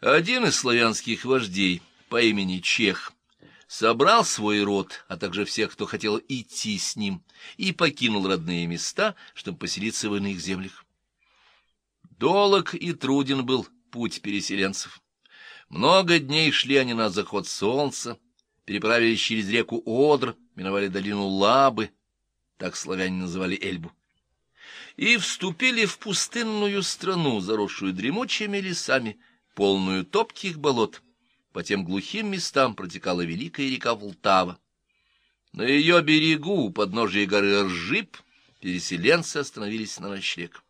Один из славянских вождей по имени Чех собрал свой род, а также всех, кто хотел идти с ним, и покинул родные места, чтобы поселиться в иных землях. Долог и труден был путь переселенцев. Много дней шли они на заход солнца, переправились через реку Одр, миновали долину Лабы, так славяне называли Эльбу, и вступили в пустынную страну, заросшую дремучими лесами, полную топких болот. По тем глухим местам протекала великая река Волтава. На ее берегу, у подножия горы Ржип, переселенцы остановились на ночлег.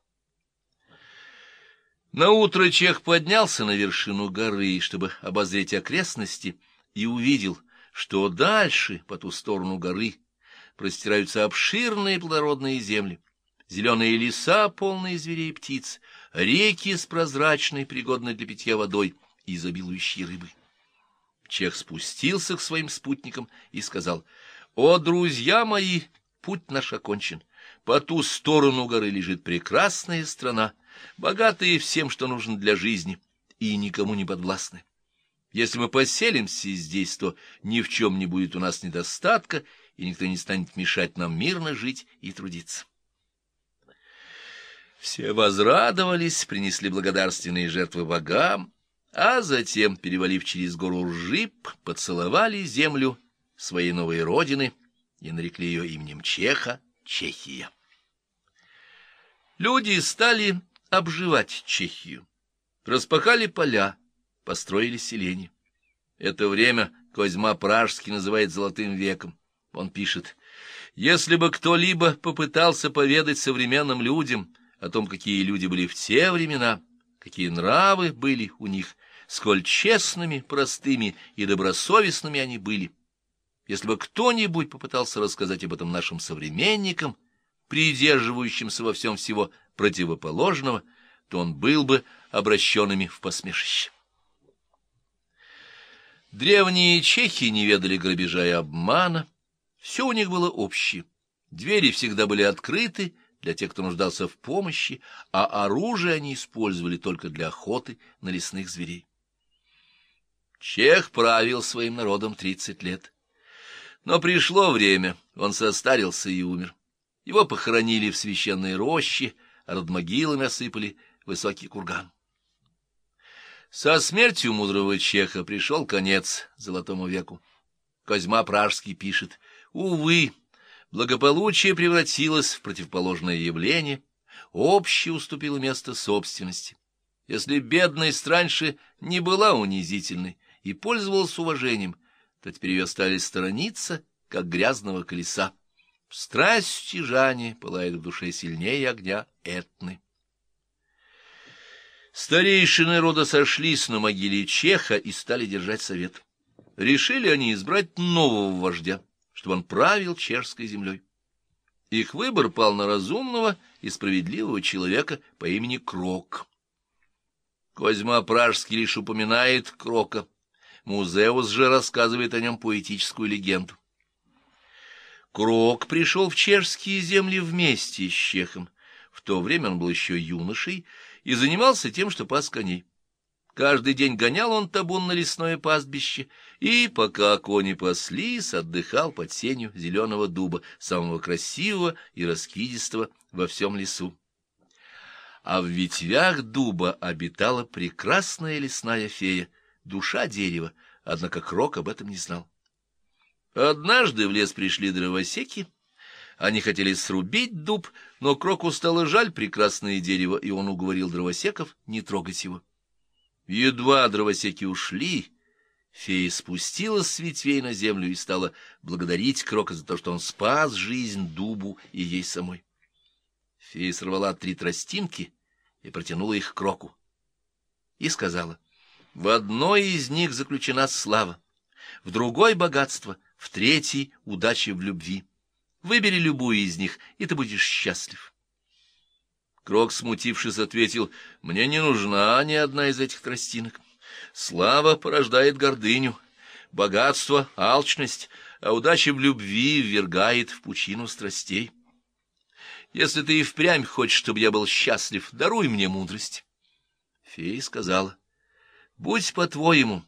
Наутро Чех поднялся на вершину горы, чтобы обозреть окрестности, и увидел, что дальше, по ту сторону горы, простираются обширные плодородные земли, зеленые леса, полные зверей и птиц, реки с прозрачной, пригодной для питья водой, изобилующие рыбой. Чех спустился к своим спутникам и сказал, «О, друзья мои, путь наш окончен. По ту сторону горы лежит прекрасная страна, богатая всем, что нужно для жизни, и никому не подвластная. Если мы поселимся здесь, то ни в чем не будет у нас недостатка, и никто не станет мешать нам мирно жить и трудиться. Все возрадовались, принесли благодарственные жертвы богам, а затем, перевалив через гору Ржип, поцеловали землю своей новой родины и нарекли ее именем Чеха Чехия. Люди стали обживать Чехию, распахали поля, построили селение. Это время Козьма Пражский называет «золотым веком». Он пишет, «Если бы кто-либо попытался поведать современным людям о том, какие люди были в те времена, какие нравы были у них, сколь честными, простыми и добросовестными они были, если бы кто-нибудь попытался рассказать об этом нашим современникам, придерживающимся во всем всего противоположного, то он был бы обращенными в посмешище. Древние чехи не ведали грабежа и обмана, все у них было общее. Двери всегда были открыты для тех, кто нуждался в помощи, а оружие они использовали только для охоты на лесных зверей. Чех правил своим народом тридцать лет. Но пришло время, он состарился и умер. Его похоронили в священной роще, а над могилами осыпали высокий курган. Со смертью мудрого чеха пришел конец золотому веку. Козьма Пражский пишет, «Увы, благополучие превратилось в противоположное явление, общее уступило место собственности. Если бедность раньше не была унизительной и пользовалась уважением, то теперь ее стали сторониться, как грязного колеса. Страсть стяжания пылает в душе сильнее огня Этны. Старейшины рода сошлись на могиле Чеха и стали держать совет. Решили они избрать нового вождя, чтобы он правил чешской землей. Их выбор пал на разумного и справедливого человека по имени Крок. Козьма Пражский лишь упоминает Крока. Музеус же рассказывает о нем поэтическую легенду. Крок пришел в чешские земли вместе с Чехом. В то время он был еще юношей, и занимался тем, что пас коней. Каждый день гонял он табун на лесное пастбище, и, пока кони паслись, отдыхал под сенью зеленого дуба, самого красивого и раскидистого во всем лесу. А в ветвях дуба обитала прекрасная лесная фея, душа дерева, однако Крок об этом не знал. Однажды в лес пришли дровосеки, они хотели срубить дуб, но Кроку стало жаль прекрасное дерево, и он уговорил дровосеков не трогать его. Едва дровосеки ушли, фея спустилась с ветвей на землю и стала благодарить Крока за то, что он спас жизнь дубу и ей самой. Фея сорвала три тростинки и протянула их Кроку. И сказала, в одной из них заключена слава, в другой — богатство, в третьей — удача в любви. Выбери любую из них, и ты будешь счастлив. Крок, смутившись, ответил, «Мне не нужна ни одна из этих тростинок. Слава порождает гордыню, богатство — алчность, а удача в любви ввергает в пучину страстей. Если ты и впрямь хочешь, чтобы я был счастлив, даруй мне мудрость». Фея сказала, Будь по-твоему,